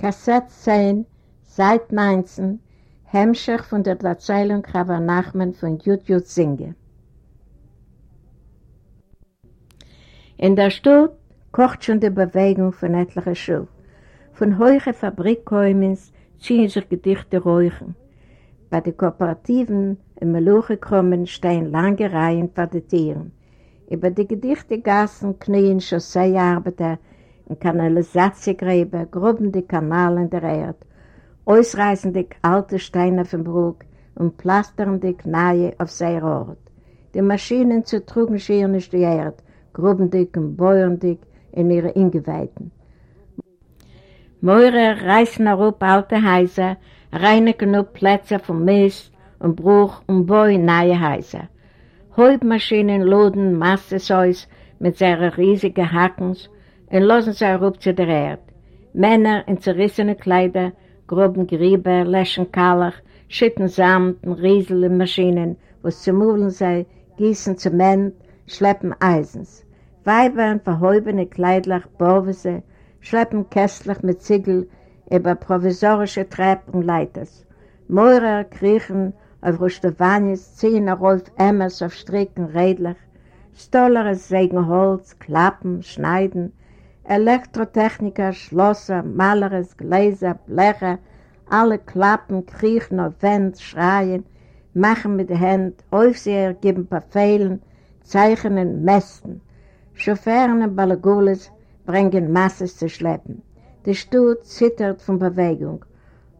Kassett 10, Seit 19, Hemmschicht von der Erzählung Chava Nachman von Jud Jud Singe. In der Stadt kocht schon die Bewegung von etlichen Schuhen. Von hohen Fabrikkäumens ziehen sich Gedichte räuchen. Bei den Kooperativen im Meluche-Krummen stehen lange Reihen von den Tieren. Über die Gedichtegassen knien Chausseearbeiter in Kanalisatiegräber, gruben die Kanäle in der Erde, ausreißen die alte Steine vom Brug und plastern die neue auf sein Ort. Die Maschinen zertrugen schier nicht die Erde, gruben dick und beuern dick in ihre Ingeweihten. Meurer reißen herup alte Häuser, reinigen up Plätze vom Mist und Bruch und bauen neue Häuser. Häubmaschinen laden Massesäus mit seinen riesigen Hackens und lassen sie herup zu der Erde. Männer in zerrissene Kleider, groben Grieber, löschen Kalach, schütten Samt und Riesel in Maschinen, wo es zu mulen sei, gießen Zement, schleppen Eisens. Weiber in verhäubene Kleidlach, Borwese, schleppen Kästlich mit Ziegel über provisorische Treppen und Leiters. Meurer kriechen auf Rustavanis, ziehen auf Emmers auf Stricken redlich, Stollere sägen Holz, Klappen, Schneiden, Elektrotechniker, Schlosser, Maleres, Gläser, Blecher, alle Klappen, kriechen auf Wände, schreien, machen mit den Händen, Aufseher geben Befehlen, zeichnen, mästen. Chauffeuren und Balagules bringen Masses zu schleppen. Die Stutt zittert von Bewegung,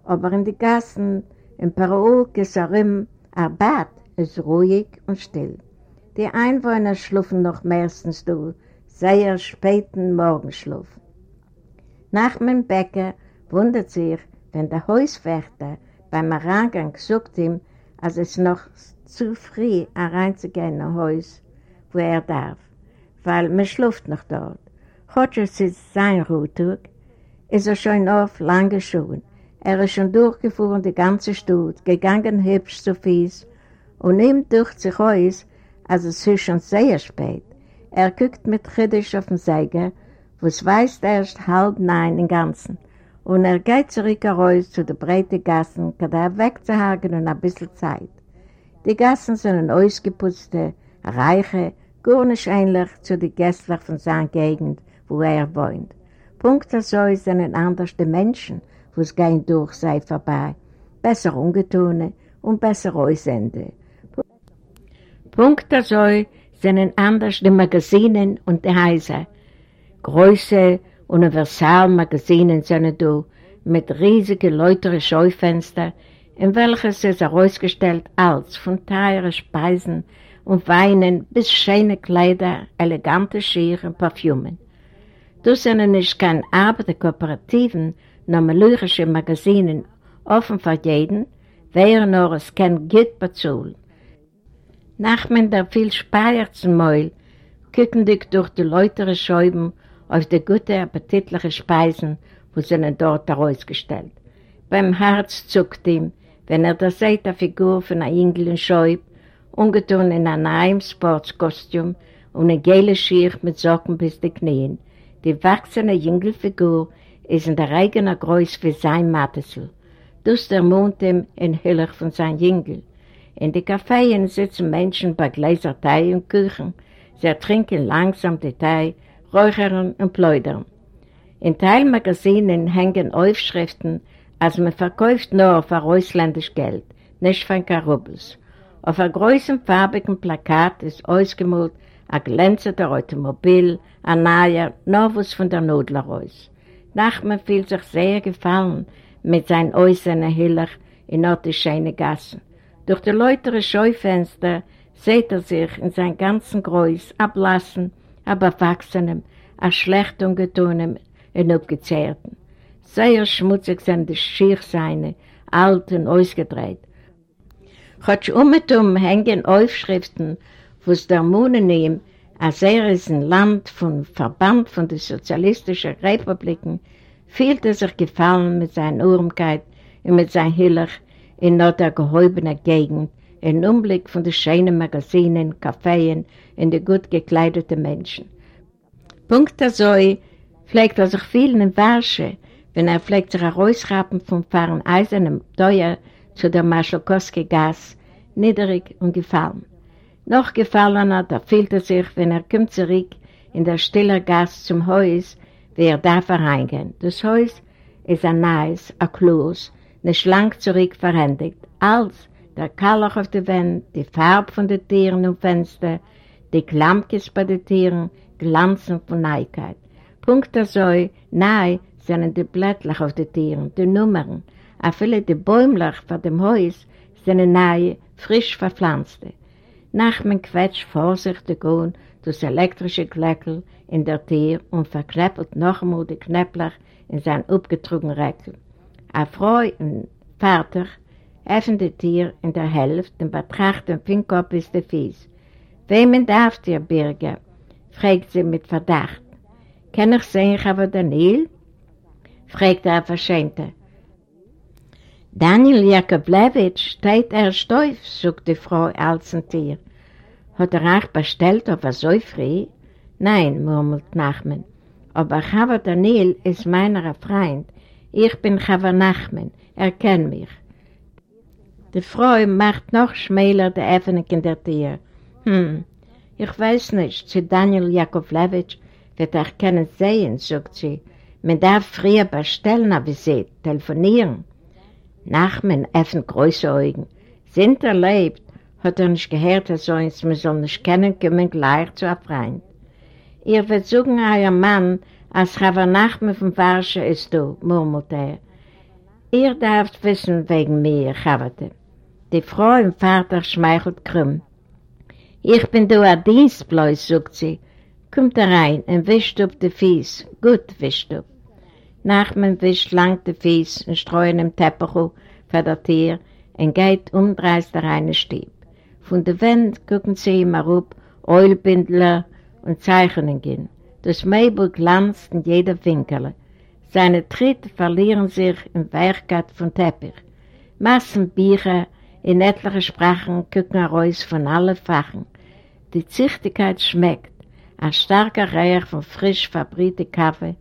aber in die Gassen, im Paraul, Gesarim, Arbat ist ruhig und still. Die Einwohner schlufen noch meistens durch, sehr späten Morgenschlaf. Nachmen Bäcker wundert sich, wenn der Hauswärter beim Herangang sucht ihm, als es noch zu früh hereinzugehen in ein Haus, wo er darf, weil man schläft noch dort. Heute ist sein Ruhetag, ist er schon auf lange Schuhen. Er ist schon durchgefahren die ganze Stadt, gegangen hübsch zu Fies und nimmt durch sich aus, als es ist schon sehr spät. Er guckt mit Chiddisch auf den Seiger, wo es weiß erst halb neun im Ganzen. Und er geht zurück heraus zu den breiten Gassen, kann er wegzuhagen und ein bisschen Zeit. Die Gassen sind ausgeputzte, reiche, gar nicht ähnlich zu den Gästlern von seiner Gegend, wo er wohnt. Punkt so sind anders die Menschen, wo es gehen durch sei vorbei, besser ungetune und besser aussende. Punkt so sind anders die Magazinen und die Häuser. Große Universalmagazinen sind da mit riesigen läuteren Scheufenstern, in welches es herausgestellt als von teuren Speisen und Weinen bis schöne Kleider, elegante Schieren Parfümen. Das sind nicht keine Arbeiterkooperativen, nur melurische Magazinen, offen für jeden, wer nur es kann gut bezahlen. Nachmen der viel Speierzen Mäul, gucken dich durch die läutere Scheiben auf die gute, appetitliche Speisen, wo sie dort herausgestellt. Beim Herz zuckt ihm, wenn er da sieht, eine Figur von einer Engel in Scheub, ungetun in einem neuen Sportskostüm und eine gelbe Schier mit Socken bis die Knien. Die wachsende Jüngelfigur ist in der eigenen Größe für sein Mattesel. Das der Mond ihm in Hüller von seinem Jüngel. In den Cafés sitzen Menschen bei Gläser Tee und Küchen. Sie trinken langsam den Tee, räuchern und plaudern. In Teilmagazinen hängen Aufschriften, als man verkauft nur für ausländisch Geld, nicht für Karubels. Auf einem großen farbigen Plakat ist ausgemalt ein glänzender Automobil, ein neuer, noch was von der Nudler aus. Nachman fühlt sich sehr gefallen mit seinen äußeren Hiller in die schönen Gassen. Durch die läutere Scheufenster sieht er sich in seinem ganzen Größ ablassen, aber wachsenem, a schlecht ungetunem und abgezehrten. Sehr schmutzig sind die Schirrseine, alt und ausgedreht. Chotsch umetum hängen Aufschriften, wo es der Mune nehmen, als er ist ein Land von Verband von den Sozialistischen Republiken, fühlt er sich gefallen mit seiner Urmkeit und mit seinem Hiller, in der gehäubenen Gegend, in Umblick von den schönen Magazinen, Cafés und den gut gekleideten Menschen. Punkt so pflegt er sich viel in Warsche, wenn er pflegt sich herausschrappen vom fahren eisernen Teuer zu der Maschalkowski-Gas, niedrig und gefallen. Noch gefallener, da fühlt er sich, wenn er kommt zurück in der stiller Gas zum Haus, wie er darf reingehen. Das Haus ist ein neues, ein Kloß, nicht lang zurück verhändigt, als der Kalach auf der Wand, die Farbe von den Tieren und Fenster, die Klampkes bei den Tieren, Glanzen von Neuigkeit. Punkt so, nahe sind die Blättler auf den Tieren, die Nummern, auch viele die Bäumler von dem Haus sind nahe, frisch verpflanzte. Nachmen quetscht vorsichtig und das elektrische Gleckel in der Tier und verknäppelt noch einmal die Knäppler in sein abgetrugenen Reckel. Eine Frau und Vater öffnet die Tier in der Hälfte und betrachtet den Fingerkopf bis der Fies. Wem darf dir, Birger? fragt sie mit Verdacht. Kann ich sehen, aber Daniel? fragt er verschämte. Daniel Jakoblewitsch steht er steif, sagt die Frau als ein Tier. Hat er auch bestellt auf so früh? Nein, murmelt Nachmen. Aber Chava Daniel ist meiner Freund. Ich bin Chava Nachmen. Er kennt mich. Die Frau macht noch schmäler die Öffnung in der Tür. Hm, ich weiß nicht, zu Daniel Jakovlewitsch wird er kennen sehen, sagt sie. Man darf früher bestellen, aber sie telefonieren. Nachmen öffnet große Augen. Sind er lebt, hat er nicht gehört, dass er uns, man soll nicht kennen, kommen gleich zu einem Freund. Ihr wird sagen, euer Mann, als Chava Nachmen von Warsche ist du, murmelt er. Ihr darfst wissen wegen mir, Chavate. Die Frau im Vater schmeichelt krumm. Ich bin du ein Dienstbläus, sagt sie. Kommt rein und wischt auf die Fies. Gut wischt auf. Nachmen wischt lang die Fies und streuen im Teppich für das Tier und geht umdreist der reine Stieb. Von der Wand gucken sie immer rup, Eulbindler und Zeichnungen. Das Mäbel glanzt in jeder Winkel. Seine Tritte verlieren sich in Weichkeit von Teppich. Massenbücher in etlichen Sprachen gucken heraus von allen Fachen. Die Züchtigkeit schmeckt. Ein starker Reich von frisch verbrühtem Kaffee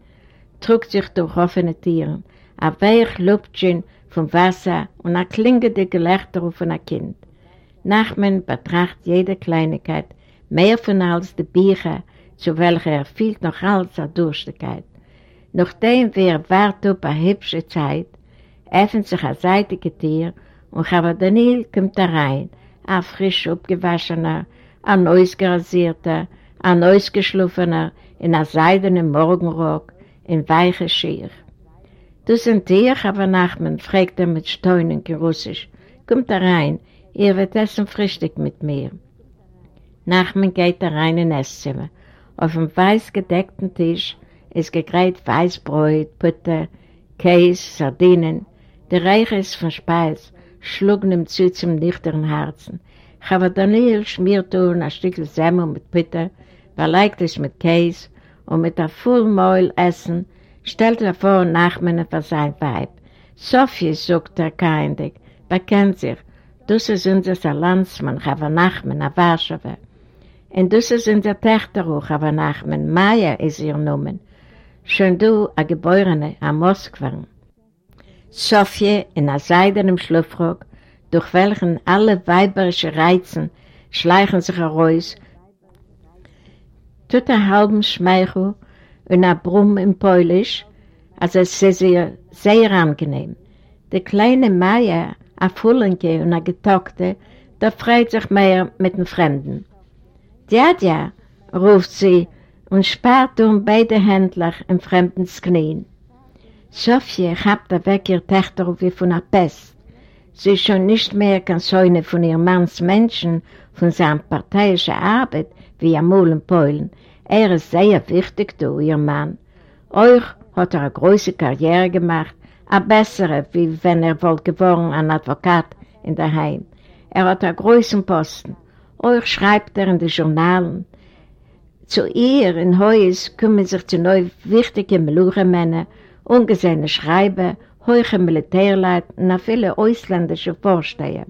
trug sich durch offene Tieren. Ein weich Lüftchen vom Wasser und ein klingende Gelächter von einem Kind. Nachmen betrachtet jede Kleinigkeit, mehr von als die Bücher, zu welcher er fehlt noch als eine Durstigkeit. Nachdem wir warten auf eine hübsche Zeit, öffnet sich ein seitiges Tier und Chava Daniel kommt rein, ein frisch abgewaschener, ein neues gerasierter, ein neues geschliffener, in einem seidenen Morgenrock, in weiche Schier. Du sind dir, Chava Nachman, fragt er mit Steunen in Russisch. Kommt rein, ihr wird essen Frühstück mit mir. Nachman geht rein in Esszimmer. Auf dem weiß gedeckten Tisch ist gegräht Weißbräut, Butter, Käse, Sardinen. Der Reich ist von Speis, schlugen ihm zu zum nüchtern Herzen. Aber Daniel schmiert nun ein Stück Semmel mit Butter, verleicht es mit Käse und mit einem Vollmäul essen, stellt er vor Nachmen für sein Weib. Sophie, sagt er keindig, bekennt sich, das ist unser Landsmann, Chava Nachmen, a Warschauer. Und das ist unser Töchter auch, Chava Nachmen, Maya ist ihr Nomen. Schon du, a Geborene, a Moskwa. Sophie in einem seidenen Schlupfrock, durch welchen alle weiberische Reizen schleichen sich heraus, tut einen halben Schmeichel und ein Brumm im Polisch, also es ist sehr, sehr angenehm. Die kleine Maya, a Fullenke und a Getockte, da freut sich mehr mit den Fremden. Dja, ruft sie und spart um beide Händler im Fremdens Knien. Sophie habt weg ihr Töchter wie von einer Pest. Sie ist schon nicht mehr kein Säune von ihrem Manns Menschen, von seiner parteiischen Arbeit, wie einmal in Polen. Er ist sehr wichtig, du, ihr Mann. Euch hat er eine große Karriere gemacht, eine bessere, wie wenn er wohl geworden ein Advokat in der Heim. Er hat einen großen Posten. Euch schreibt er in den Journalen. Zu ihr in Heus kommen sich zu neu wichtige Meluchenmänner, ungesehene Schreiber, hohe Militärleute und viele ausländische Vorsteher.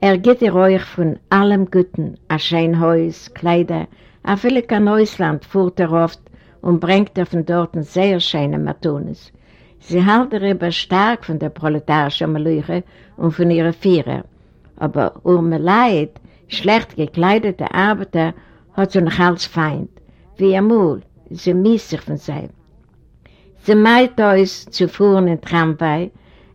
Er geht ihr euch von allem Guten, ein Scheinhaus, Kleider, a viele kein Ausland fuhrt er oft und bringt er von dort sehr schöne Matunes. Sie halten darüber stark von der proletarischen Melüche und von ihren Vierer. Aber Urmeleid, schlecht gekleidete Arbeiter, hat sie noch als Feind. Wie amul, sie mies sich von sie. Sie meint uns zu fuhren in Tramway,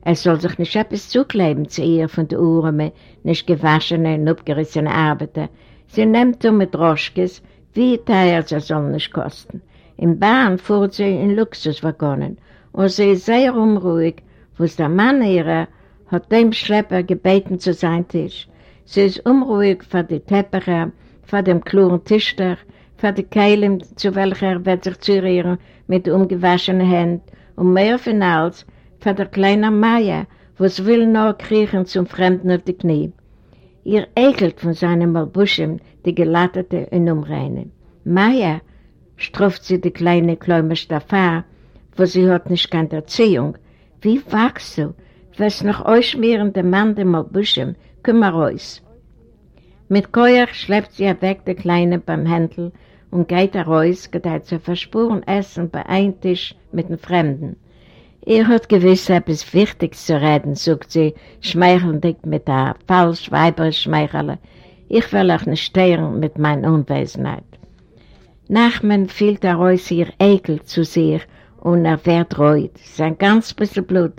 es soll sich nicht etwas zukleben zu ihr von der Uhren, nicht gewaschene und abgerissene Arbeiter. Sie nimmt um mit Droschkes, wie teuer sie soll nicht kosten. Im Bahn fuhrt sie in Luxuswaggonen und sie ist sehr unruhig, wo der Mann ihrer hat dem Schlepper gebeten zu sein Tisch. Sie ist unruhig für die Teppiche, für den kluren Tischler, für die Keilen, zu welcher wird sich zurieren mit umgewaschenen Händen und mehr von alles für der kleinen Maya, was will nur kriechen zum Fremden auf die Knie. Ihr ekelt von seinem Malbuschen die gelattete und umreine. Maya, struft sie die kleine Kläume Staffar, wo sie hat nicht keine Erziehung. Wie wachst du? Was noch ausschmierende Mann dem Malbuschen, kümmer raus. Mit Keuer schleppt sie weg der Kleine beim Händel und geht raus, gedeiht zu verspuren Essen bei einem Tisch mit den Fremden. Er hat gewiss etwas Wichtiges zu reden, sagt sie, schmeichelndig mit der falsch weiberisch Schmeichele. Ich will euch nicht stören mit meiner Unwesenheit. Nachmen fühlt er aus ihr Ekel zu sehr und er wird reut. Sein ganz bisschen Blut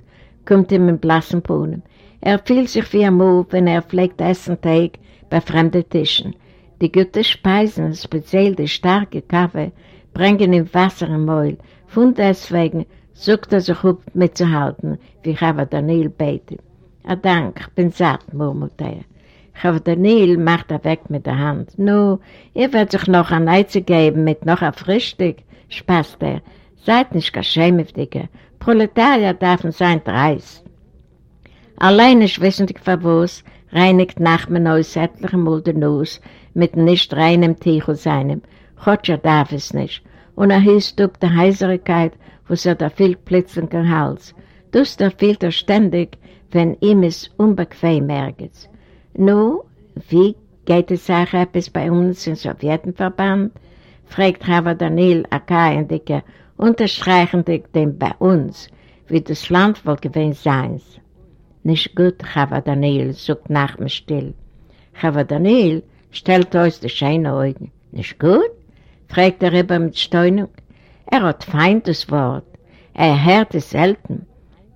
kommt ihm in blassen Bohnen. Er fühlt sich wie ein Move, wenn er pflegt Essen Teig bei fremden Tischen. Die guten Speisen, speziell die starke Kaffee, bringen ihm Wasser im Maul. Von deswegen sucht er sich auf mitzuhalten, wie Chava Daniel betet. Ah, Dank, ich bin satt, murmelt er. Chava Daniel macht er weg mit der Hand. Nu, ihr werdet sich noch ein Eize geben mit noch ein Frühstück, spaßt er. Seid nicht geschämiftige. Proletarier dürfen sein dreist. Allein ist wissentlich verwusst, reinigt Nachmen aus etlichen Mulden aus, mit nicht reinem Tichel seinem. Chotscher darf es nicht. Und er hieß durch die Heiserigkeit, was er da viel Plitzen kein Hals. Das da fehlt er ständig, wenn ihm es unbequem ergeht. Nu, wie geht es auch etwas bei uns im Sowjetenverband? fragt Rava Daniel Akayendiker, unterstreichendig dem bei uns, wie das Land wohl gewesen sein. Nicht gut, Chava Daniel, sagt nach mir still. Chava Daniel stellt uns die schönen Augen. Nicht gut? fragt er über mit Steunung. Er hat feindes Wort. Er hört es selten.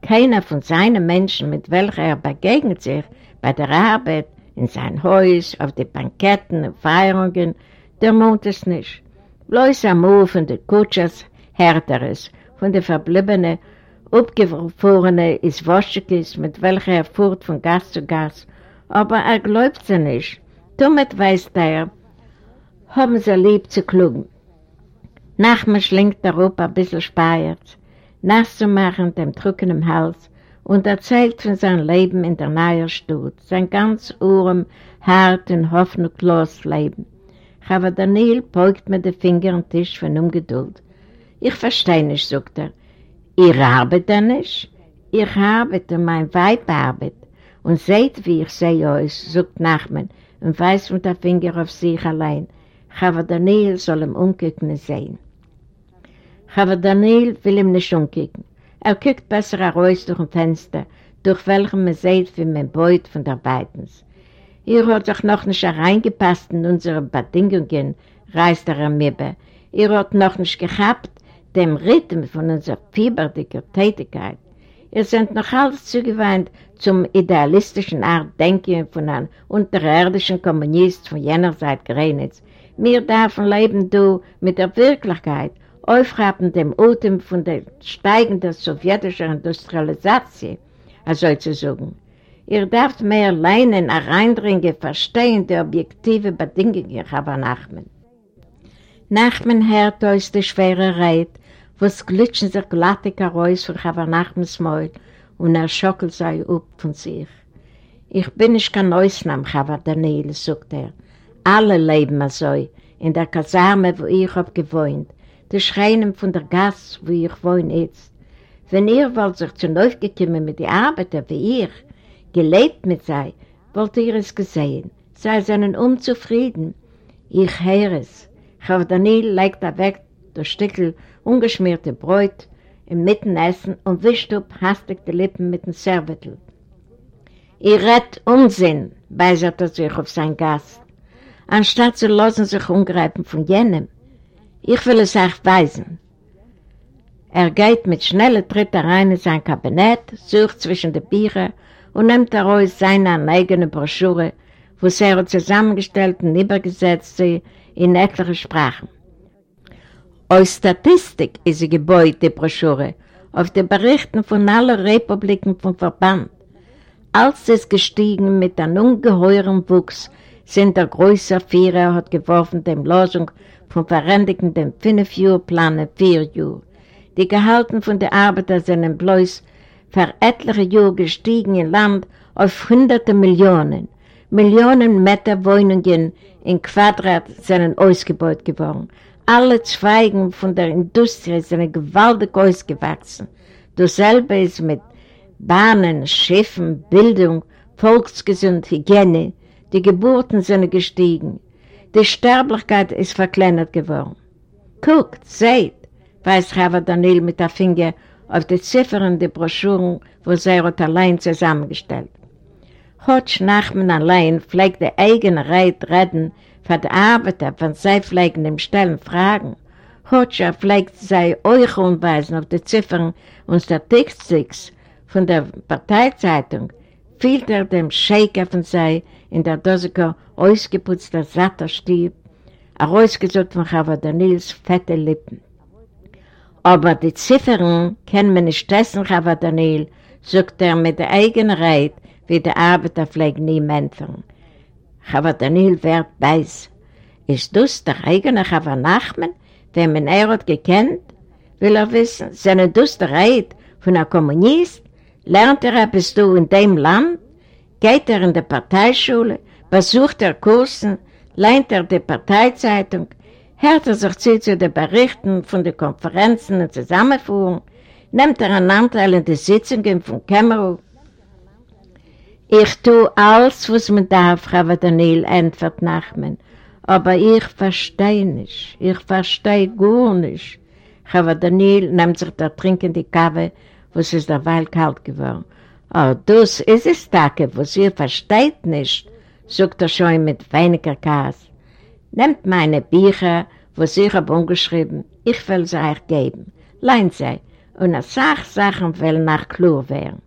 Keiner von seinen Menschen, mit welcher er begegnet sich, bei der Arbeit, in sein Haus, auf die Banketten und Feierungen, der mond es nicht. Bloß am Move von den Kutschers hört er es, von den verbliebenen Abgefrorene ist Woschekis, mit welcher er fuhrt von Gas zu Gas, aber er glaubt sie nicht. Damit weiß der, haben sie lieb zu klugen. Nachher schlingt der Rupp ein bisschen speiert, nass zu machen dem Drücken im Hals und erzählt von seinem Leben in der neuen Stadt, sein ganz urem, hart und hoffnungslos Leben. Aber Daniel beugt mit den Fingern am Tisch von Ungeduld. Ich verstehe nicht, sagt er. Ihr arbeitet nicht? Ich arbeite, mein Weib arbeitet. Und seht, wie ich sehe euch, sagt Nachman und weiß mit der Finger auf sich allein. Aber Daniel soll ihm umgucken sehen. Aber Daniel will ihm nicht umgucken. Er guckt besser heraus durch ein Fenster, durch welchem man sieht, wie man beut von der Beitens. Ihr hat sich noch nicht reingepasst in unsere Bedingungen, reißt er am Mibbe. Ihr hat noch nicht gehabt, dem Rhythm von unserer fieberdicken Tätigkeit. Ihr seid noch alles zugewandt zum idealistischen Art Denken von einem unterirdischen Kommunist von jener Seite Grenitz. Wir dürfen leben, du, mit der Wirklichkeit, aufrappen dem Atem von der steigenden sowjetischen Industrialisation, also zu sagen. Ihr dürft mehr lernen, hereindringen, verstehen die objektive Bedingungen, aber Nachmen. Nachmen hört aus der schwere Reit, was glitschen sich glattig heraus von Chavernachmens Maul und er schockelt sei up von sich. Ich bin nicht kein Ausnahme, Chavar Daniel, sagt er. Alle leben so, in der Kasarme, wo ich hab gewohnt, die Schreinen von der Gas, wo ich wohne jetzt. Wenn ihr wollt sich zu neu gekommen mit den Arbeiter wie ich, gelebt mit sei, wollt ihr es gesehen, sei seinen unzufrieden. Ich höre es. Chavar Daniel legt er weg das Stückel ungeschmierte Bräut im Mittenessen und wischt up hastig die Lippen mit dem Servetel. Ihr redt Unsinn, weisert er sich auf sein Gast, anstatt zu lassen sich umgreifen von jenem. Ich will es euch weisen. Er geht mit schnellen Tritten rein in sein Kabinett, sucht zwischen den Büchern und nimmt daraus seine eigene Broschüre, wo er zusammengestellt und übergesetzt sie in etliche Sprachen. Aus Statistik ist sie gebeut, die Broschüre, auf den Berichten von allen Republiken vom Verband. Als es gestiegen mit einem ungeheuren Wuchs, sind der größere Vierer hat geworfen dem Losung von verändigen dem Fünf-Jahr-Plan vier Jahren. Die Gehalten von den Arbeitern sind bloß für etliche Jahre gestiegen im Land auf hunderte Millionen. Millionen Meter Wohnungen in Quadrat sind ausgebaut geworden. Alle Zweigen von der Industrie sind gewaltig ausgewachsen. Dasselbe ist mit Bahnen, Schiffen, Bildung, Volksgesund, Hygiene. Die Geburten sind gestiegen. Die Sterblichkeit ist verkleinert geworden. Guckt, seht, weiß Chava Daniel mit der Finger auf die Ziffern der Broschüren, wo sie hat allein zusammengestellt. Hotsch Nachman allein pflegt der eigene Reit reden für die Arbeiter, wenn sie pflegen dem Stellen fragen. Hotsch er pflegt sie euch auf die Ziffern und Statistiks von der Parteizeitung, fiel er dem Shaker von sei in der Doseko ausgeputzter satter Stieb, herausgesucht von Chava Daniels fette Lippen. Aber die Ziffern kennen wir nicht dessen, Chava Daniel, sagt er mit der eigenen Reit, wie der Arbeiter pflegt nie Menschen. Chava Daniel wird weiß. Ist das der eigene Chava Nachman, den man er hat gekannt? Will er wissen, der Reit von einem Kommunist? Lernt er etwas du in dem Land? Geht er in die Parteischule? Besucht er Kursen? Leint er die Parteizeitung? hört er sich zu, zu den Berichten von den Konferenzen und Zusammenführungen, nimmt er einen Anteil in die Sitzungen von Kämmerow. Ich tue alles, was man darf, Frau Daniel, antwortet Nachman, aber ich verstehe nicht, ich verstehe gar nicht. Frau Daniel nimmt sich da trinkende Kaffee, was ist derweil kalt geworden. Oh, das ist es, Tage, was ihr versteht nicht, sagt er schon mit weniger Kass. Nehmt meine Bücher, was ich habe umgeschrieben, ich will sie euch geben. Leint sie, und eine Sache Sachen will nach klar werden.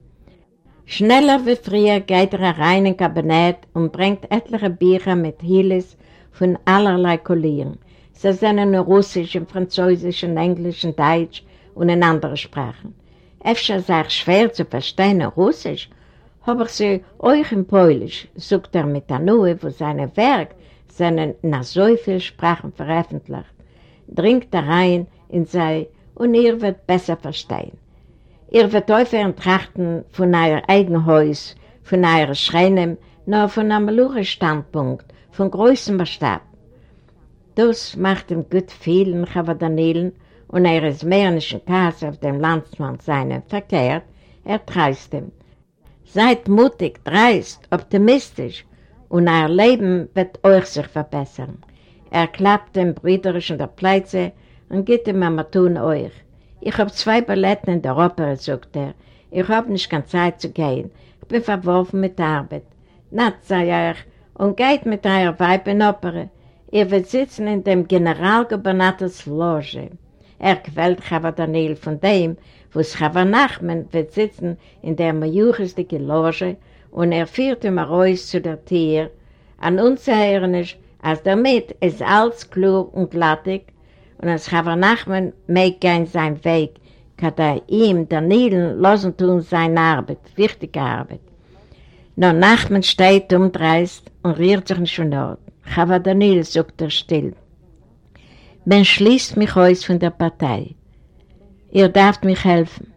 Schneller wie früher geht er rein in Kabinett und bringt etliche Bücher mit Hilis von allerlei Kollieren. Sie sind in Russisch, in Französisch, in Englisch, in Deutsch und in anderen Sprachen. Efter sei schwer zu verstehen in Russisch, habe ich sie euch in Polisch, sagt er mit Anue, wo seine Werk seinen nach so vielen Sprachen veröffentlicht, dringt er rein in sei und ihr wird besser verstehen. Ihr wird häufiger trachten von euer eigenen Haus, von eurer Schreinem, nur von einem luren Standpunkt, von größtem Maßstab. Das macht ihm gut vielen Chavadanilen und ist mehr nicht in Kasse auf dem Landsmann seinen verkehrt, er treist ihm. Seid mutig, dreist, optimistisch und euer Leben wird euch sich verbessern. Er klappt dem Brüderisch in der Pleize und geht ihm am euch. Ich habe zwei Balletten in der Oper, sagt er. Ich habe nicht keine Zeit zu gehen. Ich bin verworfen mit der Arbeit. Na, sei euch, und geht mit eurer Weib in Oper. Ihr wird sitzen in dem Generalgubernators Loge. Er quält Chava Daniel von dem, wo es Chava Nachman wird sitzen in der majuristische Loge und er führt ihm raus zu der Tür. An uns erinnern ist, als damit ist alles klar und glattig und als Chava Nachman mag gehen seinen Weg, kann er ihm, Daniel, lassen tun seine Arbeit, wichtige Arbeit. Nur Nachman steht umdreist und rührt sich schon dort. Chava Daniel sagt er still. Man schließt mich aus von der Partei. Ihr dürft mich helfen.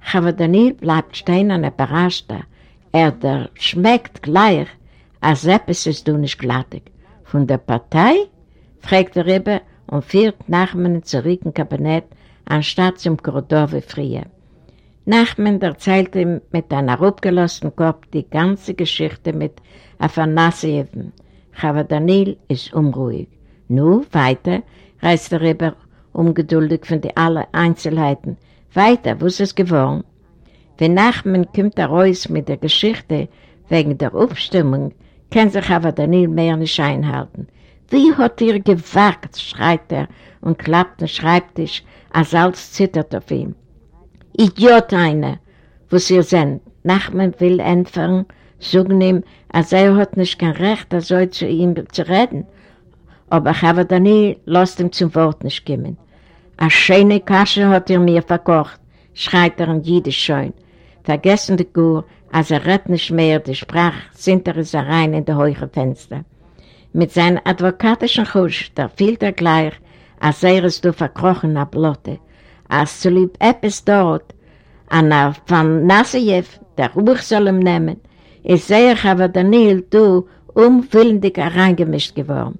Chava Daniel bleibt stehen und er überrascht er. Er der schmeckt gleich, als etwas ist du nicht glattig. Von der Partei? fragt er Rebbe und führt Nachman zurück im anstatt zum Korridor wie früher. Nachman erzählt ihm mit einem abgelassenen Kopf die ganze Geschichte mit Afanassieven. Aber Daniel ist unruhig. Nu, weiter, reißt der Rebbe ungeduldig von den allen Einzelheiten. Weiter, wo ist es geworden? Wenn Nachman kommt raus mit der Geschichte wegen der Aufstimmung, kann sich aber Daniel mehr nicht einhalten. Wie hat ihr gewagt, schreit er und klappt den Schreibtisch, als alles zittert auf ihm. Idiot einer, wo sie sind. Nachman will entfernen, sagen ihm, als er hat nicht kein Recht, er soll zu ihm zu reden. Aber Chava Daniel lässt ihm zum Wort nicht kommen. Eine schöne Kasche hat er mir verkocht, schreit er in Jiddisch schön. Vergessen die Kur, als er redet nicht mehr die Sprache, sind er rein in die hohe Fenster. Mit seinem advokatischen Husch, da fiel er gleich, als er es verkrochen ab Lotte. Als zu lieb etwas dort, an der von Nassejew, der Ruch soll ihm nehmen, ist sehr aber Daniel, du, umwillendig hereingemischt geworden.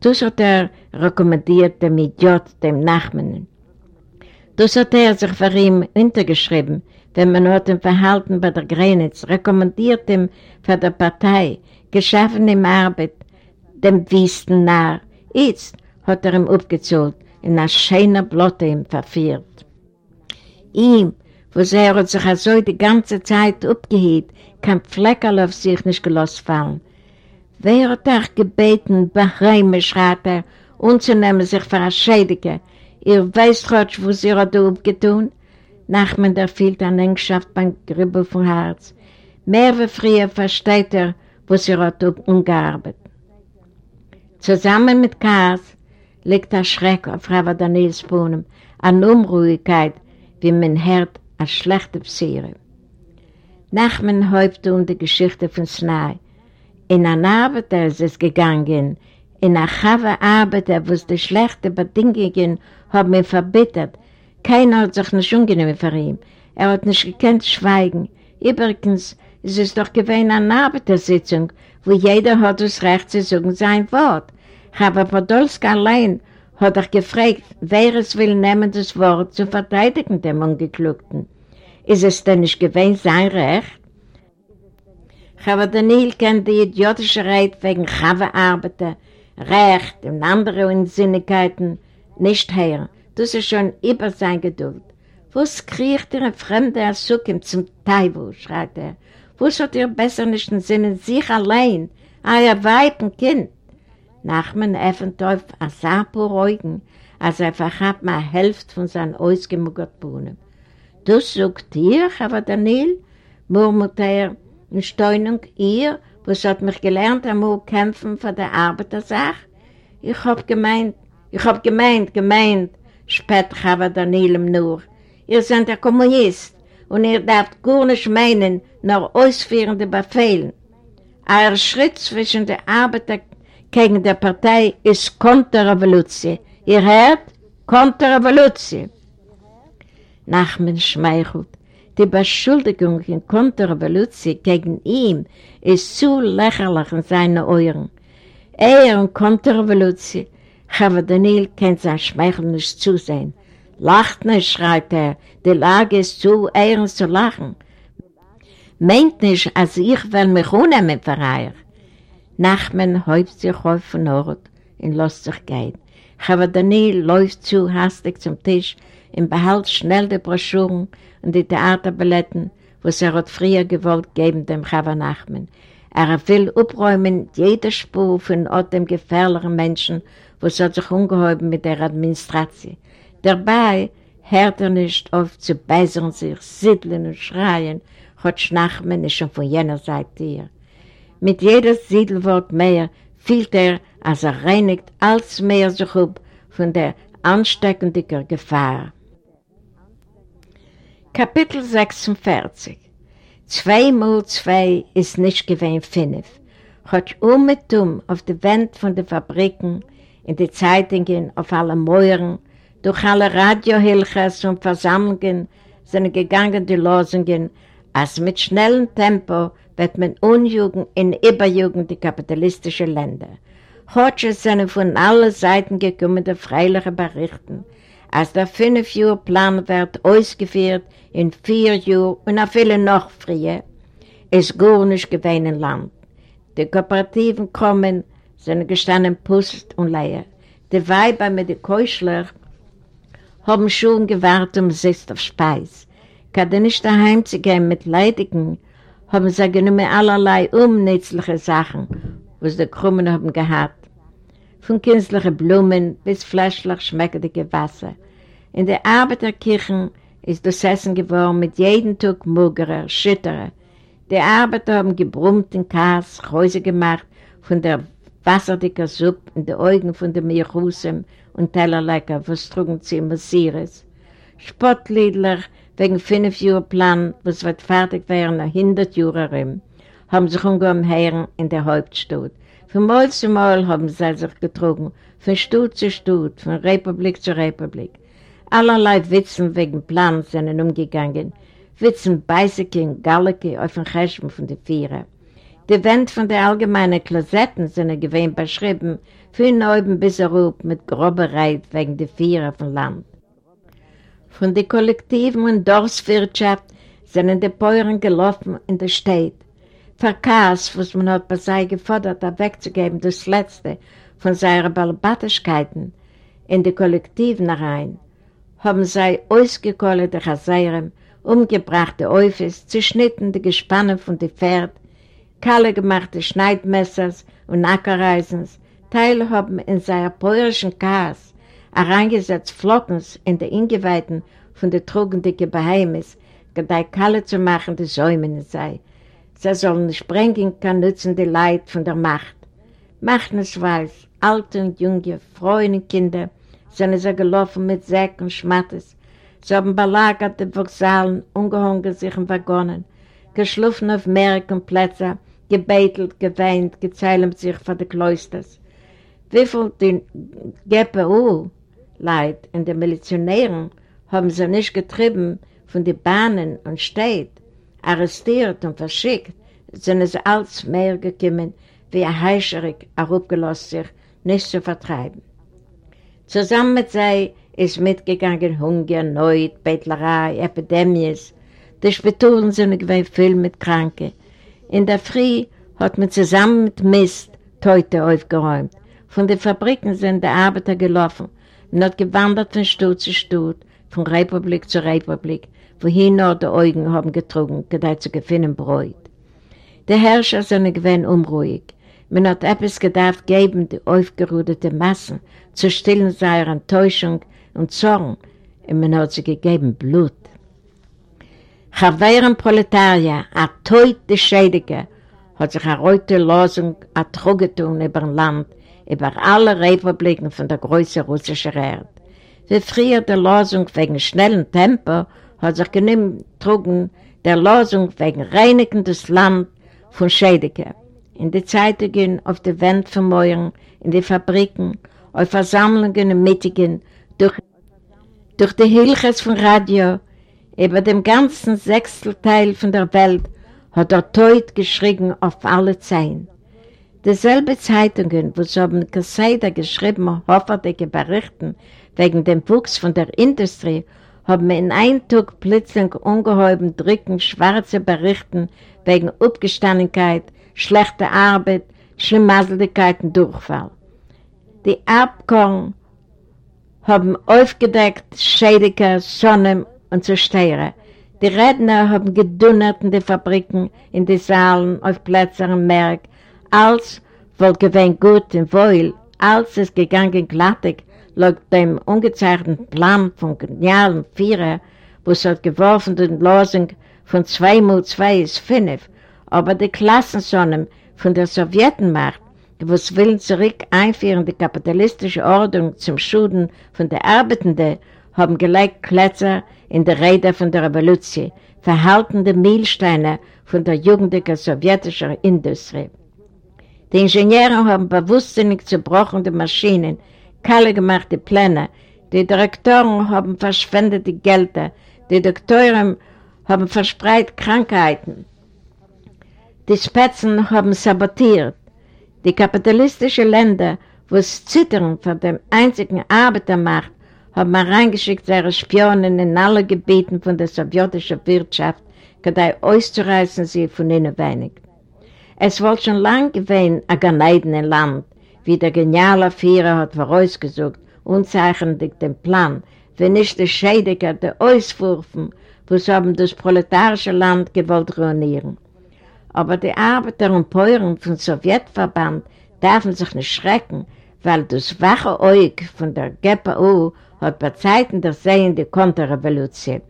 Das hat er rekommendiert dem Idiot, dem Nachmannen. Das hat er sich für ihn untergeschrieben, wenn man hat im Verhalten bei der Grenitz rekommendiert ihm für die Partei, geschaffen im Arbeit, dem Wiesten nach. Jetzt hat er ihm aufgezahlt, in einer schönen Blotte ihm verführt. Ihm, wo er hat sich also die ganze Zeit abgehielt, kein Fleckerl auf sich nicht gelassen fallen. Wer hat euch gebeten, Bahreime, schreit er, unzunehmen sich für eine Schädige. Ihr weißt doch, wo sie hat aufgetun? Nachmen der fehlt an Engschaft beim Gribbel vom Herz. Mehr wie früher versteht er, wo sie hat umgearbeitet. Zusammen mit Kaas liegt der Schreck auf Rava Daniels Bohnen, an Unruhigkeit, wie man hört, als schlechte Psyre. Nachmen häufte um die Geschichte von Snai. In einer Arbeit ist es gegangen, in einer Chave Arbeit, wo es die schlechten Bedingungen haben ihn verbittert. Keiner hat sich nicht ungenehm für ihn. Er hat nicht gekannt schweigen. Übrigens ist es doch gewesen eine Arbeitersitzung, wo jeder hat das Recht zu sagen sein Wort. Chava Podolska allein hat er gefragt, wer es will nehmen, das Wort zu verteidigen, dem Ungeklugten. Ist es denn nicht gewesen sein Recht? Chava Daniel kennt die idiotische Rede wegen Chava-Arbeiter, Recht und andere Unsinnigkeiten nicht her. Das ist schon über sein Geduld. Was kriegt ihr ein fremder Asukim zum Taiwo, schreit er. Was hat ihr besser nicht in Sinn in sich allein, euer Weib und Kind? Nachmen öffnet auf Asapo Reugen, als er verhat mal Hälfte von seinen ausgemuggerten Bohnen. Das sagt ihr, Chava Daniel, murmelt er, in Steunung ihr, was hat mich gelernt, einmal kämpfen für die Arbeitersache? Ich hab gemeint, ich hab gemeint, gemeint, spät habe Danielem nur. Ihr seid der Kommunist und ihr darf gar nicht meinen, nur ausführende Befehlen. Ein Schritt zwischen der Arbeiter gegen die Partei ist Konterrevolution. Ihr hört? Konterrevolution. Nachmen schmeichelt. Die Beschuldigung in Konterrevolution gegen ihn ist zu lächerlich in seinen Ohren. Er und Konterrevolution, aber Daniel kennt sein Schmeichel nicht zusehen. Lacht nicht, schreit er, die Lage ist zu ernst zu lachen. Meint nicht, als ich will mich unnehmen für euch. Nachmen häupt sich auf von Ort und lässt sich gehen. Aber Daniel läuft zu hastig zum Tisch und behält schnell die Broschüren und die Theaterbilletten, was er hat früher gewollt geben dem Chava Nachmen. Er will abräumen jede Spur von dem gefährlichen Menschen, was hat sich ungeheuben mit der Administration. Dabei hört er nicht auf zu beißen sich, siedeln und schreien, hat ist schon von jener Seite hier. Mit jedem Siedelwort mehr fühlt er, als er reinigt als mehr sich ab von der ansteckenden Gefahr. Kapitel 46 Zwei mal zwei ist nicht gewähnt fünf. Hat um mit um auf die Wand von den Fabriken, in die Zeitungen, auf alle Mäuren, durch alle Radiohilches und Versammlungen sind gegangen die Losungen, als mit schnellem Tempo wird man Unjugend in Überjugend die kapitalistischen Länder. Heute sind von allen Seiten gekommen die freilichen Berichten, als der Fünf-Jahr-Plan wird ausgeführt in vier Jahren und auch viele noch früher, ist gar nicht gewesen im Land. Die Kooperativen kommen, sind gestanden Pust und Leier. Die Weiber mit den Keuschler haben schon gewartet um Sist auf Speis. Kann nicht daheim zu gehen mit Leidigen, haben sie genommen allerlei unnützliche Sachen, was die Krummen haben gehabt. Von künstlichen Blumen bis fleischlich schmeckende Wasser. In der Arbeiterkirche ist das Essen geworden mit jedem Tag mugerer, schütterer. Die Arbeiter haben gebrummt in Kass, Häuser gemacht von der wasserdicker Suppe in den Augen von den Mirchusem und Tellerlecker, was trugen sie immer Sires. Spottliedler wegen fünf Jahre Plan, was wird fertig werden nach 100 Jahren, haben sich umgeheim in der Hauptstadt. Von Mal zu Mal haben sie sich getrunken, von Stutt zu Stutt, von Republik zu Republik. Allerlei Witzen wegen Plan sind umgegangen. Witzen Beiseke und Galleke auf den Cheshm von den Vieren. Die Wände von den allgemeinen Klosetten sind gewähnt beschrieben, von oben bis herup mit grober Reit wegen der Vierer vom Land. Von den Kollektiven und Dorfwirtschaft sind die Bäuerin gelaufen in der Stadt. Verkass, was man hat bei sich gefordert, wegzugeben, das Letzte von seinen Balbatischkeiten in die Kollektiven rein haben sie ausgekollete Chaseiren, umgebrachte Eufes, zerschnitten die Gespanne von den Pferd, kalle gemachte Schneidmessers und Ackerreisens, Teile haben in seiner polnischen Chaos hereingesetzt Flockens in der Ingeweihten von der trugendicke Beheimes, gedei kalle zu machen, die Säumen sei. Sie sollen sprengen kann nützen die Leid von der Macht. Machten es weiß, alte und junge, freunde Kinder, sind sie gelaufen mit Säcken und Schmattes. Sie haben belagert die Vauxhallen, ungehungert sich in Waggonen, geschliffen auf Märk und Plätze, gebetelt, geweint, gezeilt sich vor den Klösters. Wie viel die GPU-Leute in den Milizionären haben sie nicht getrieben von den Bahnen und Städten, arrestiert und verschickt, sind sie als mehr gekommen, wie ein Heischerig herabgelassen sich, nicht zu vertreiben. Zusammen mit sei ist mitgegangen Hunger, Neut, Bettlerei, Epidemies. Die Spitulen sind gewesen viel mit Kranken. In der Früh hat man zusammen mit Mist Teute aufgeräumt. Von den Fabriken sind die Arbeiter gelaufen und hat gewandert von Stutt zu Stutt, von Republik zu Republik, wohin nur die Augen haben getrunken, gedeiht zu gewinnen Bräut. Die Herrscher sind gewesen unruhig. Man hat etwas gedacht geben, die aufgerudete Massen, zu stillen seiner Enttäuschung und Zorn, und man hat sie gegeben Blut. Chaveren Proletarier, a teute Schädige, hat sich eine rote Losung ertrugetun über ein Land, über alle Republiken von der größeren russischen Erde. Wie früher der Losung wegen schnellen Tempo hat sich genügend trugen der Losung wegen reinigendes Land von Schädigen in die Zeitungen, auf die vermeuern, in die Fabriken, auf Versammlungen und Mittingen, durch, durch die Hilches von Radio, über dem ganzen Sechstelteil von der Welt hat er Teut geschrien auf alle Zeilen. Dieselbe Zeitungen, wo sie haben Kasseida geschrieben, hoffärtige Berichten wegen dem Wuchs von der Industrie, haben in einem Tag plötzlich ungeheuben drücken schwarze Berichten wegen Abgestandenkeit, schlechte Arbeit, Schlimmmaseligkeiten, Durchfall. Die Abkommen haben aufgedeckt Schädiger, Sonnen und Zerstörer. Die Redner haben gedunnert in die Fabriken, in die Saalen, auf Plätzen am Merk, als wohl gewinnt gut und wohl, als es gegangen glattig, lag dem ungezeichneten Plan von genialen Vierer, wo es hat geworfen den Losung von 2 mal 2 ist 5, aber die Klassensonnen von der Sowjetenmacht, die was willen zurück einführen die kapitalistische Ordnung zum Schuden von der Arbeitenden, haben gelegt Plätze in der Rede von der Revolution, verhaltende Milsteine von der jugendlichen sowjetischen Industrie. Die Ingenieure haben bewusstsinnig zerbrochene Maschinen, kalle gemachte Pläne, die Direktoren haben verschwendete Gelder, die Doktoren haben verspreit Krankheiten, die Spätzen haben sabotiert. Die kapitalistischen Länder, wo es zittern von dem einzigen Arbeitermacht, haben reingeschickt ihre Spionen in alle Gebieten von der sowjetischen Wirtschaft, gedei auszureißen sie von ihnen wenig. Es wollte schon lang gewesen, ein Ganeiden Land, wie der geniale Führer hat vorausgesucht, unzeichnend den Plan, wenn nicht die Schädiger, die Auswürfen, was haben das proletarische Land gewollt ruinieren. Aber die Arbeiter und Päuren vom Sowjetverband dürfen sich nicht schrecken, weil das wache Auge von der GPU hat bei Zeiten der Sehen die Konterrevolution.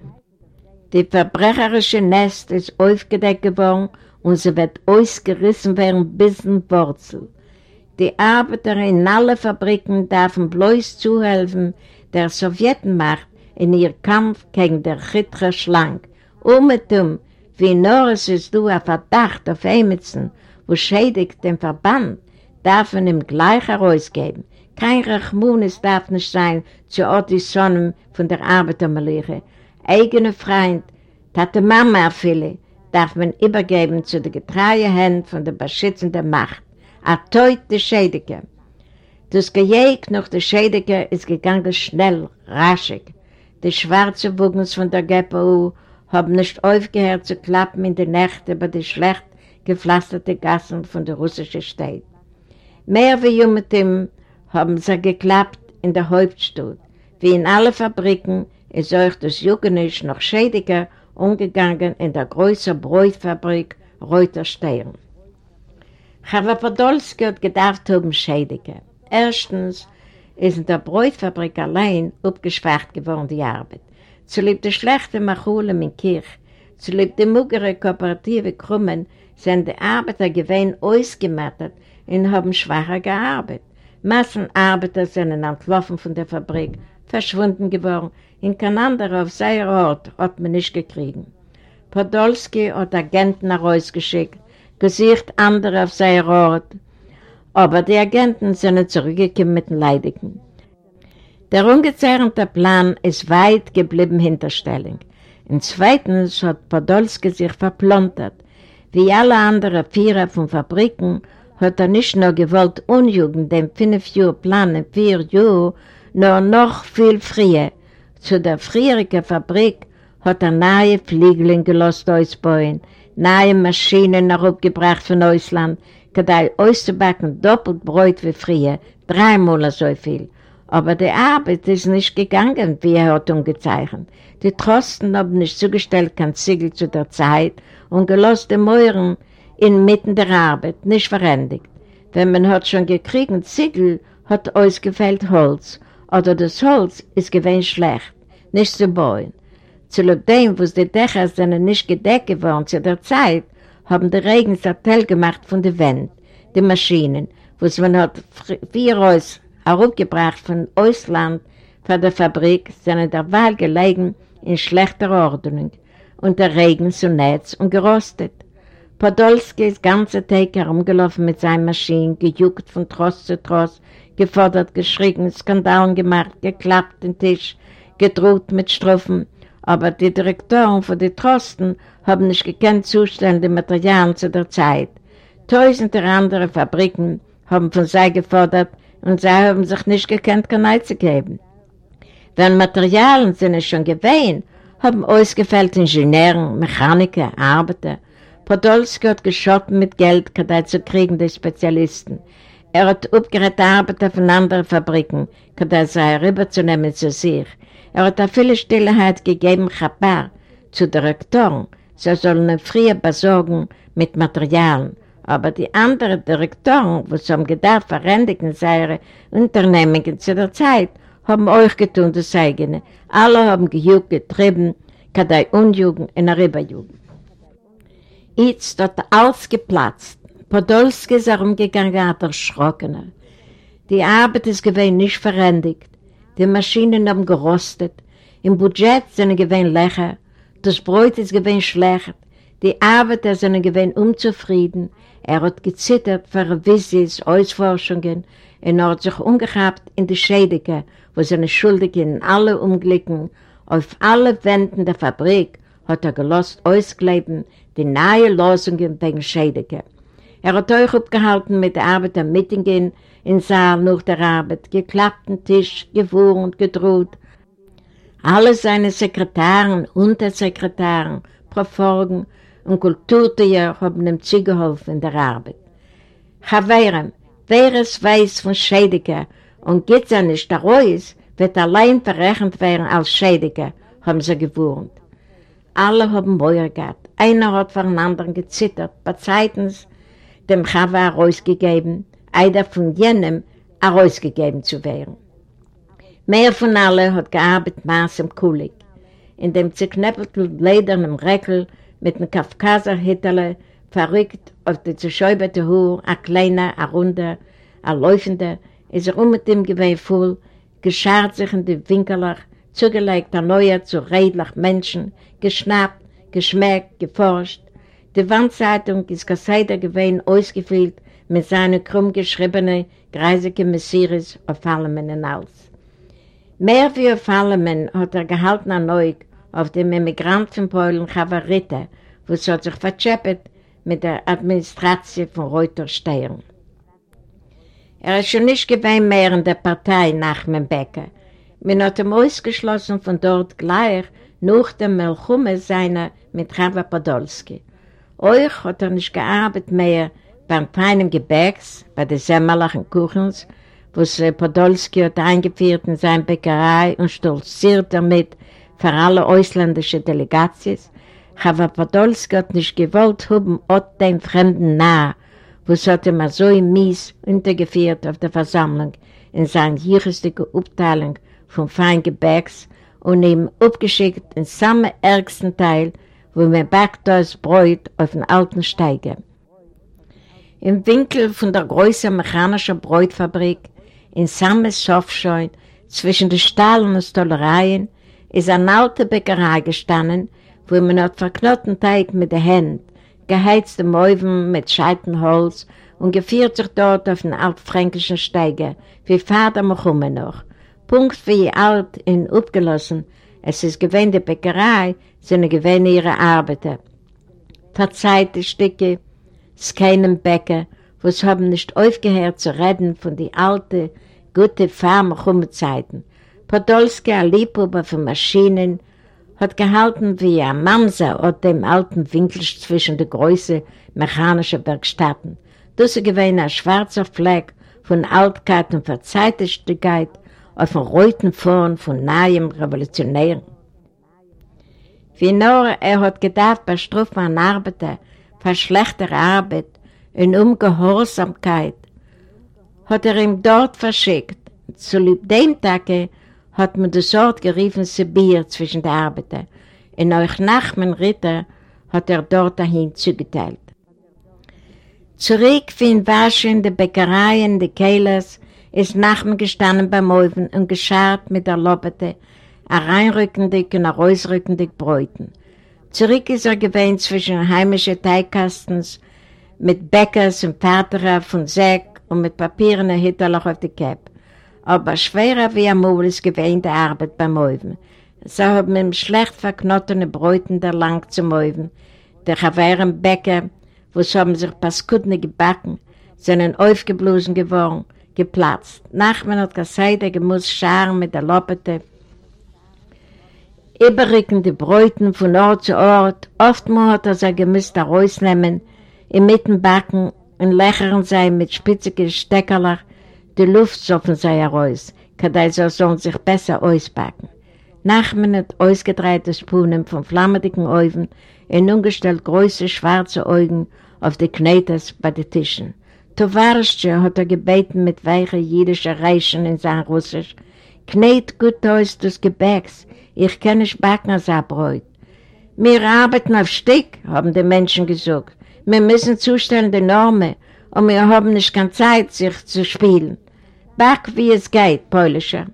Die verbrecherische Nest ist aufgedeckt geworden und sie wird ausgerissen werden bis in Wurzel. Die Arbeiter in allen Fabriken dürfen bloß zuhelfen der Sowjetenmacht in ihr Kampf gegen der chitre Schlank. Umgetum, wie nur ist du ein Verdacht auf Emitzen, wo schädigt den Verband, darf ihm gleich herausgeben. Kein Rachmunis darf nicht sein zu Auditionen von der Arbeitermalere. Eigene Freund, Tate Mama erfülle, darf man übergeben zu den getreuen Händen von der beschützenden Macht. A teute Schädige. Das Gejäg nach der Schädige ist gegangen schnell, raschig. Die schwarzen Bogens von der GPU haben nicht aufgehört zu klappen in den Nächten über die schlecht gepflasterte Gassen von der russischen Stadt. Mehr wie Jumetim haben sie geklappt in der Hauptstadt. Wie in allen Fabriken ist euch das Jugendlich noch schädiger umgegangen in der größeren Bräutfabrik Reuter Stern. Chava Podolski hat gedacht haben schädiger. Erstens, ist in der Bräutfabrik allein abgeschwacht geworden, die Arbeit. Zulieb die schlechte Machulem in Kirch, zulieb die muggere kooperative Krummen, sind die Arbeiter gewähnt ausgemattet und haben schwacher gearbeitet. Massenarbeiter sind entlaufen von der Fabrik, verschwunden geworden, in kein anderer auf seiner Ort hat man nicht gekriegt. Podolski hat Agenten herausgeschickt, gesicht andere auf seiner Ort, aber die Agenten sind zurückgekommen mit den Leidigen. Der ungezeichnete Plan ist weit geblieben hinterstelling. Und zweitens hat Podolski sich verplontert. Wie alle anderen Vierer von Fabriken hat er nicht nur gewollt Unjugend den Fünf-Jahr-Plan in vier Jahren, nur noch viel früher. Zu der früheren Fabrik hat er neue Fliegeln gelost ausbauen, neue Maschinen nachgebracht von Ausland, gedei auszubacken doppelt Bräut wie früher, dreimal so viel. Aber die Arbeit ist nicht gegangen, wie er hat umgezeichnet. Die Trosten haben nicht zugestellt kein Ziegel zu der Zeit und gelost die Meuren inmitten der Arbeit, nicht verendigt. Wenn man hat schon gekriegt Ziegel, hat ausgefällt Holz, oder das Holz ist gewinn schlecht, nicht zu bauen. Zu dem, wo die Dächer sind nicht gedeckt geworden zu der Zeit, haben die Regen Satell gemacht von der Wand, die Maschinen, wo man hat vier Reus herumgebracht von Ausland von der Fabrik, sind in der Wahl gelegen in schlechter Ordnung und der Regen zu Netz und gerostet. Podolski ist ganze Tag herumgelaufen mit seinen Maschinen, gejuckt von Trost zu Trost, gefordert, geschrien, Skandalen gemacht, geklappt den Tisch, gedroht mit Strophen, aber die Direktoren von den Trosten haben nicht gekannt zuständige Materialien zu der Zeit. Tausende andere Fabriken haben von sie gefordert und sie haben sich nicht gekannt, keine zu geben. Wenn Materialien sind schon gewähnt, haben ausgefällt Ingenieure, Mechaniker, Arbeiter. Podolski hat geschotten mit Geld, kadei zu kriegen, die Spezialisten. Er hat aufgerät Arbeiter von anderen Fabriken, kadei sie rüberzunehmen zu sich. Er hat auch viele Stillheit gegeben, Chabar, zu Direktoren, sie sollen früher besorgen mit Materialien. Aber die anderen Direktoren, die haben gedacht, verändigen seine Unternehmungen zu der Zeit, haben euch getun das eigene. Alle haben gejuckt, getrieben, kadei Unjugend in der Rüberjugend. Jetzt hat alles geplatzt. Podolski ist herumgegangen, hat erschrockener. Die Arbeit ist gewesen nicht verändigt. Die Maschinen haben gerostet. Im Budget sind gewesen Lächer. Das Brot ist gewesen schlecht. Die Arbeiter sind gewesen unzufrieden. Er hat gezittert für Visis, Ausforschungen er hat sich umgehabt in die Schädige, wo seine Schuldigen in alle Umblicken auf alle Wänden der Fabrik hat er gelost auskleben die neue Losungen wegen Schädige. Er hat euch abgehalten mit der Arbeit am Mittingen in Saal nach der Arbeit, geklappten Tisch, gewohnt, gedroht. Alle seine Sekretaren, Untersekretaren, Proforgen und Kulturtier haben ihm zugeholfen in der Arbeit. Chaverem, wer es weiß von Schädiger und geht es nicht raus, wird allein verrechnet werden als Schädiger, haben sie gewohnt. Alle haben Mäuer gehabt. Einer hat von anderen gezittert. Bei Zeiten dem Chava herausgegeben, einer von jenem herausgegeben zu werden. Mehr von allen hat gearbeitet Maß im Kulig. In dem zerknäppelten ledernen Reckel mit einem Kafkaser-Hitterle, verrückt auf die zerschäuberte Haar, ein kleiner, ein runder, ein läufender, ist er um mit dem Geweih voll, geschart sich in die Winkelach, zugelegt ein neuer zu redlich Menschen, geschnappt, geschmeckt, geforscht. Die Wandzeitung ist Kasseiter gewesen ausgefüllt mit seinen krumm geschriebenen, greisigen Messias auf Allemann und alles. Mehr wie auf hat er gehalten an Neug auf dem Emigrant von Polen Chavarite, wo es hat sich verzeppet mit der Administration von Reuter Stern. Er ist schon nicht gewesen mehr in der Partei nach dem Becker. Man hat ihm ausgeschlossen von dort gleich nach dem Melchume seiner mit Chava Podolski. Euch hat er nicht gearbeitet mehr beim feinen Gebäcks, bei den Semmerlachen Kuchens, wo es Podolski hat eingeführt in seine Bäckerei und stolziert damit für alle ausländische Delegations. Chava Podolski hat nicht gewollt haben, auch den Fremden nahe, wo es hat ihm so mies untergeführt auf der Versammlung in seiner jüristigen Abteilung vom Feingebäcks und ihm abgeschickt in samme ärgsten Teil, wo man backt das Bräut auf den alten Steiger. Im Winkel von der größeren mechanischen Bräutfabrik, in samme Softscheun, zwischen den Stahlen und Stollereien, ist eine alte Bäckerei gestanden, wo man hat verknotten Teig mit den Händen, geheizte Mäuven mit Scheitenholz und geführt sich dort auf den altfränkischen Steiger, wie Vater Mochumme noch. Punkt wie alt und abgelassen, es ist gewähnt die Bäckerei, sind gewähnt ihre Arbeiter. Verzeihte Stücke, es keinem Bäcker, wo es haben nicht aufgehört zu reden von den alten, guten Farmerzeiten. Podolski, ein Liebhaber von Maschinen, hat gehalten wie ein Mamser oder dem alten Winkel zwischen den großen mechanischen Werkstätten. Das ist gewähnt ein schwarzer Fleck von Altkeit und Verzeihtigkeit, auf dem roten Forn von neuem Revolutionären. Wie nur er hat gedacht, bei Strufen an Arbeiter, für schlechtere Arbeit und Ungehorsamkeit, hat er ihm dort verschickt. Zu dem Tage hat man das Ort geriefen Sibir zwischen den Arbeitern. In euch Nachmen Ritter hat er dort dahin zugeteilt. Zurück wie in Waschen, die Bäckereien, die Kehlers, ist Nachmen gestanden beim Oven und geschart mit der Lopete, ein reinrückendig und ein rausrückendig Bräuten. Zurück ist er gewähnt zwischen heimischen Teigkastens mit Bäckers und Vaterer von Säck und mit Papieren und Hitterloch auf die Käpp. Aber schwerer wie amul ist gewähnt die Arbeit beim Oven. So haben ihm schlecht verknottene Bräuten der lang zum Oven. Der Chaveren Bäcker, wo es haben sich Paskudne gebacken, sind aufgeblosen geworden, geplatzt. Nachmen hat er muss scharen mit der Lopete. Überrückende Bräuten von Ort zu Ort. Oftmals hat er sich gemisst herausnehmen, im Mittenbacken und lächern sein mit spitzigen Steckerlach, die Luft soffen sei heraus, kadei so sollen sich besser ausbacken. Nachmen hat ausgedrehte Spunen von flammendicken Augen und umgestellt große schwarze Augen auf die Kneters bei den Tischen. Towarschje hat er gebeten mit weichen jüdischen Reichen in sein Russisch. Knet gut aus des Gebäcks, ich kann nicht backen als. Wir arbeiten auf Stück, haben die Menschen gesagt. Wir müssen zustellen die Normen und wir haben nicht keine Zeit, sich zu spielen. Back, wie es geht, Polischer.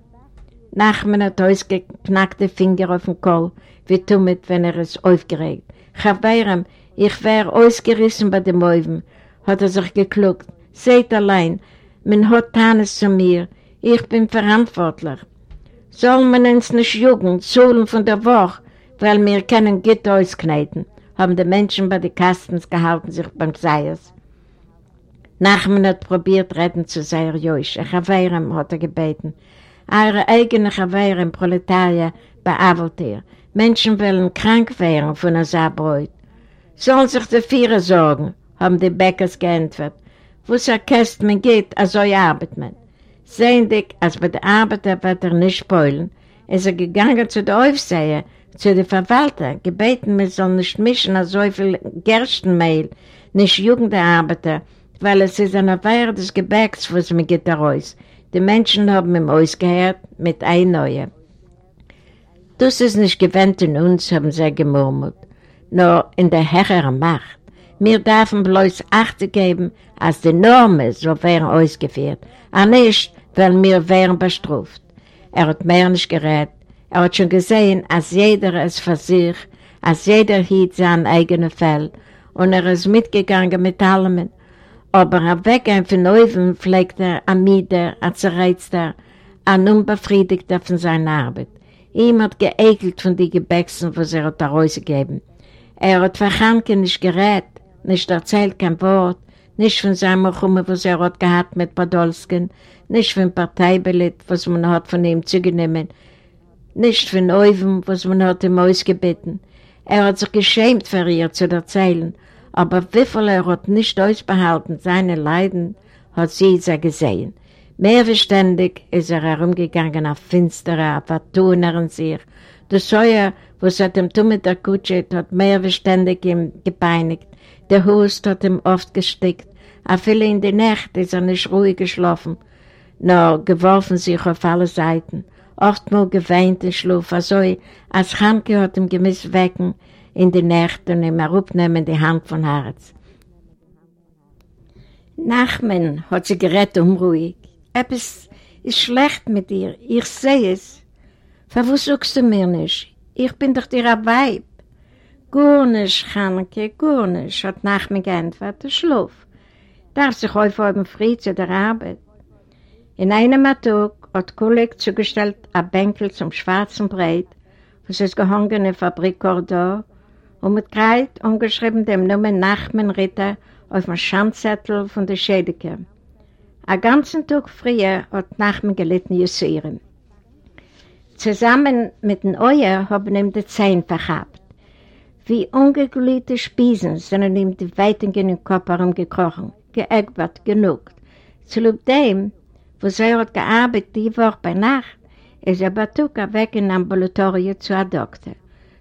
Nachmen hat ausgeknackte Finger auf den Kohl, wie Tummet, wenn er es aufgeregt. Chaveirem, ich wäre ausgerissen bei den Mäuven, hat er sich gekluckt. Seht allein, man hat Tannes zu mir, ich bin verantwortlich. Soll man uns nicht jugen, zuhlen von der Woche, weil wir können Gitter auskneiden, haben die Menschen bei den Kastens gehalten sich beim Seiers. Nachman hat probiert, retten zu sein, Joisch. Chaveirem hat er gebeten. Eure eigene Chaveirem, Proletarier, beavelt ihr. Menschen wollen krank werden von einer Saarbräut. Sollen sich die Vierer sorgen, haben die Bäckers geantwortet. Wo es erkäst man geht, also arbeitet man. Sehendig, als bei der Arbeiter wird er nicht spoilen, ist er gegangen zu der Aufseher, zu der Verwalter, gebeten, wir sollen nicht mischen so viel Gerstenmehl, nicht Jugendarbeiter, weil es ist eine Weihre des Gebäcks, was mir geht raus. Die Menschen haben ihm ausgehört mit ein Neue. Das ist nicht gewöhnt in uns, haben sie gemurmelt, nur in der höheren Macht. Wir dürfen bloß Achte geben, als die Normen so wären ausgeführt, aber nicht, weil wir wären bestraft. Er hat mehr nicht geredet. Er hat schon gesehen, als jeder es für sich, als jeder hielt sein eigenes Fell und er ist mitgegangen mit allem. Aber er weggehen von oben pflegt er ein Mieder, ein Zerreizter, ein Unbefriedigter von seiner Arbeit. Ihm hat geekelt von den Gebäcksen, was er hat rausgegeben. Er hat für Hanke nicht gerät, nicht erzählt kein Wort, nicht von seinem Rumme, was er hat gehabt mit Podolsken, nicht von Parteibelit, was man hat von ihm zugenommen, nicht von Euven, was man hat ihm ausgebeten. Er hat sich geschämt für ihr zu erzählen, aber wieviel er hat nicht ausbehalten, seine Leiden, hat sie sie gesehen. Mehr verständig ist er herumgegangen auf Finstere, auf Vertuner in sich. Der Säuer, was hat ihm tun mit der Kutsche, hat mehr verständig ihm gepeinigt. Der Hust hat ihm oft gestickt. Auch viele in der Nacht ist er nicht ruhig geschlafen, nur geworfen sich auf alle Seiten. Oftmal geweint in Schlaf, also als Hanke hat ihm gemiss wecken, in die Nacht und ihm herabnehmen die Hand von Herz. Nachmen hat sie gerät unruhig. Etwas ist schlecht mit dir, ich sehe es. Sagst du mir nicht? Ich bin doch dir ein Weib. Gar nicht, Hanke, gar nicht, hat Nachmen geantwortet, schlaf. Darf sich aufhören, Fried zu der Arbeit. In einem Tag hat Kulik zugestellt ein Bänkel zum schwarzen Breit, was ist gehangen in der Fabrik Cordoba, und mit Kreid umgeschrieben dem Namen Ritter auf dem Schandzettel von der Schädeke. Ein ganzen Tag früher hat Nachmen gelitten Jussieren. Zusammen mit den Euer haben ihm die Zehen verhabt. Wie ungeglühte Spiesen sind ihm die Weitungen in den Kopf herumgekrochen, geägbert, genug. Zu dem, wo sie hat gearbeitet die Woche bei Nacht, ist er Batuka weg in Ambulatorium zu einem Doktor.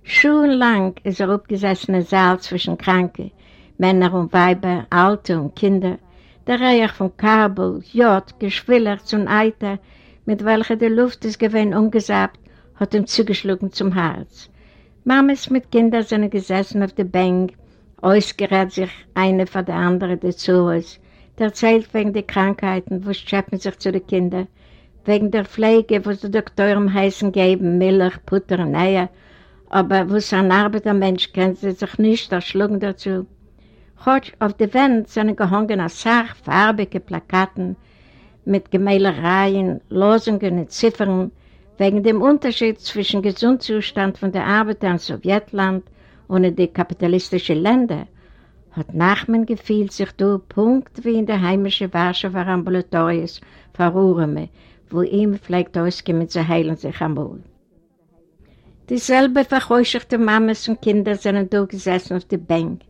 Schulenlang ist er aufgesessen im Saal zwischen Kranken, Männer und Weiber, Alte und Kinder, der Reich von Kabel, Jod, Geschwillert und Eiter, mit welcher die Luft ist gewesen umgesagt, hat ihm zugeschlagen zum Herz. Mames mit Kindern sind gesessen auf der Bank, ausgerät sich eine von der anderen dazu aus, erzählt wegen der Krankheiten, wo schäppen sich zu den Kindern, wegen der Pflege, wo die Doktoren heißen geben, Milch, Butter und Eier, aber wo ein Arbeitermensch kennt sie sich nicht erschlagen dazu. Heute auf der Wand sind gehangen als Sach, farbige Plakaten mit Gemäldereien, Losungen und Ziffern wegen dem Unterschied zwischen Gesundzustand von der Arbeiter in Sowjetland und in den kapitalistischen Ländern hat Nachmen gefühlt sich da Punkt wie in der heimischen Warschauer Ambulatorius verruhren, wo ihm vielleicht auskommen zu heilen sich einmal. Dieselbe verheuscherte Mamas und Kinder sind da gesessen auf der Bank.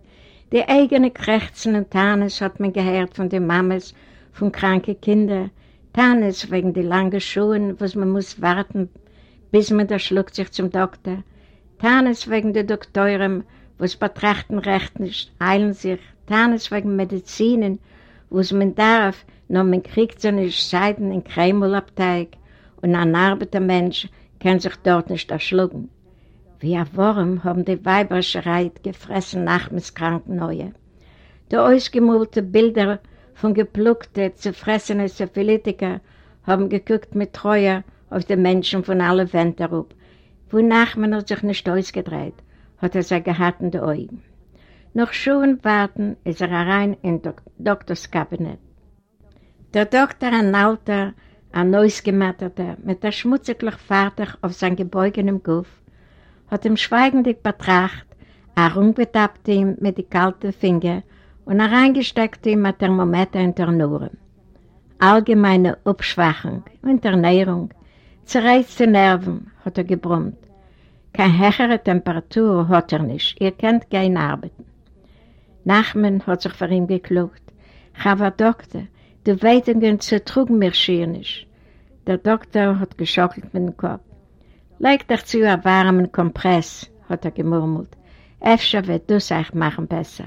Die eigene Krächzen und Tanes hat man gehört von den Mamas von kranken Kindern. Tanes wegen der langen Schuhe, was man muss warten, bis man da schluckt sich zum Doktor. Tanes wegen der Doktoren, was betrachten recht nicht, eilen sich. Tanes wegen Medizinen, was man darf, nur man kriegt so nicht Seiden in Kremlabteig und ein Arbeitermensch kann sich dort nicht erschlucken. Wie ein Wurm haben die Weiber schreit gefressen nach dem Krankenneue. Die ausgemulten Bilder von gepluckten, zerfressenen Syphilitiker haben geguckt mit Treue auf die Menschen von allen Wänden herab, wonach man hat sich nicht ausgedreht, hat er seine gehattende Augen. Noch schon warten ist er rein in Dok Doktors Kabinett. Der Doktor, ein alter, ein Neusgematterter, mit der schmutziglich fertig auf sein gebeugenem Guff, hat ihm schweigendig betracht, herumgetappt ihm mit den kalten Fingern und reingesteckt ihm ein Thermometer in der Nure. Allgemeine Abschwachung, Unterernährung, zerreißte Nerven, hat er gebrummt. Keine höhere Temperatur hat er nicht, ihr könnt keine arbeiten. Nachmen hat sich vor ihm geklugt. Chava Doktor, die Weitungen zertrugen mir schier nicht. Der Doktor hat geschockelt mit dem Kopf. Leg dich zu einem warmen Kompress, hat er gemurmelt. Efter wird das euch machen besser.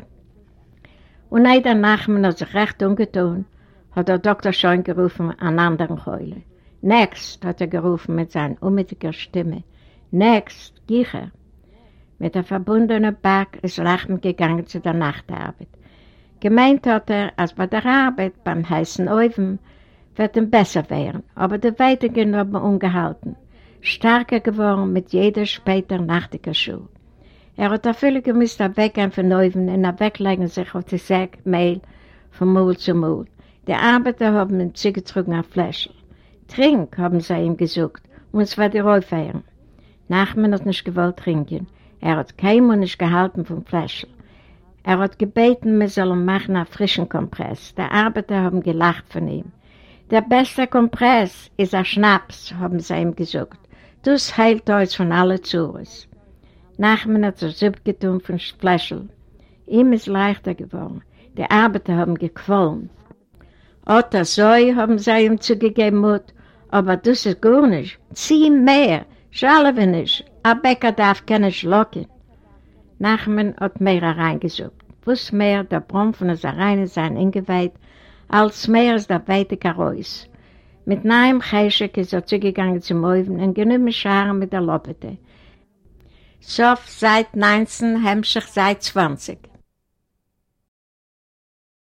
Und einer Nachmann hat sich recht ungetan, hat der Doktor schon gerufen an anderen Heule. Next, hat er gerufen mit seiner unmittiger Stimme. Next, Gicher. Mit der verbundenen Back ist Lachen gegangen zu der Nachtarbeit. Gemeint hat er, als bei der Arbeit beim heißen Oven wird ihm besser werden, aber die Weitigen haben ungehalten. Stärker geworden mit jeder später nachtiger Schuh. Er hat viele gemisst weggehen von Oven und weglegen sich auf die Säck Mehl von Mund zu Mund. Die Arbeiter haben ihm zugetrunken auf Fläschchen. Trink, haben sie ihm gesucht, und es war die Räuferin. Nachmann hat nicht gewollt trinken. Er hat kein Mund nicht gehalten vom Fläschchen. Er hat gebeten, wir sollen machen einen frischen Kompress. Die Arbeiter haben gelacht von ihm. Der beste Kompress ist ein Schnaps, haben sie ihm gesagt. Das heilt uns von allen Zures. Nachmann hat sich abgetun von Fläschel. Ihm ist leichter geworden. Die Arbeiter haben gequollen. Oder so haben sie ihm zugegeben, aber das ist gar nicht. Zieh mehr, schalwe nicht. Ein Bäcker darf keine schlucken. Nachmann hat mehr reingesucht. Was mehr der Brumm von der Reine sein ingeweiht, als mehr ist der weite Karois. Mit neuem Cheshek ist er zugegangen zum Oven und genügend Scharen mit der Lopete. Sof seit 19, Hemmschach seit 20.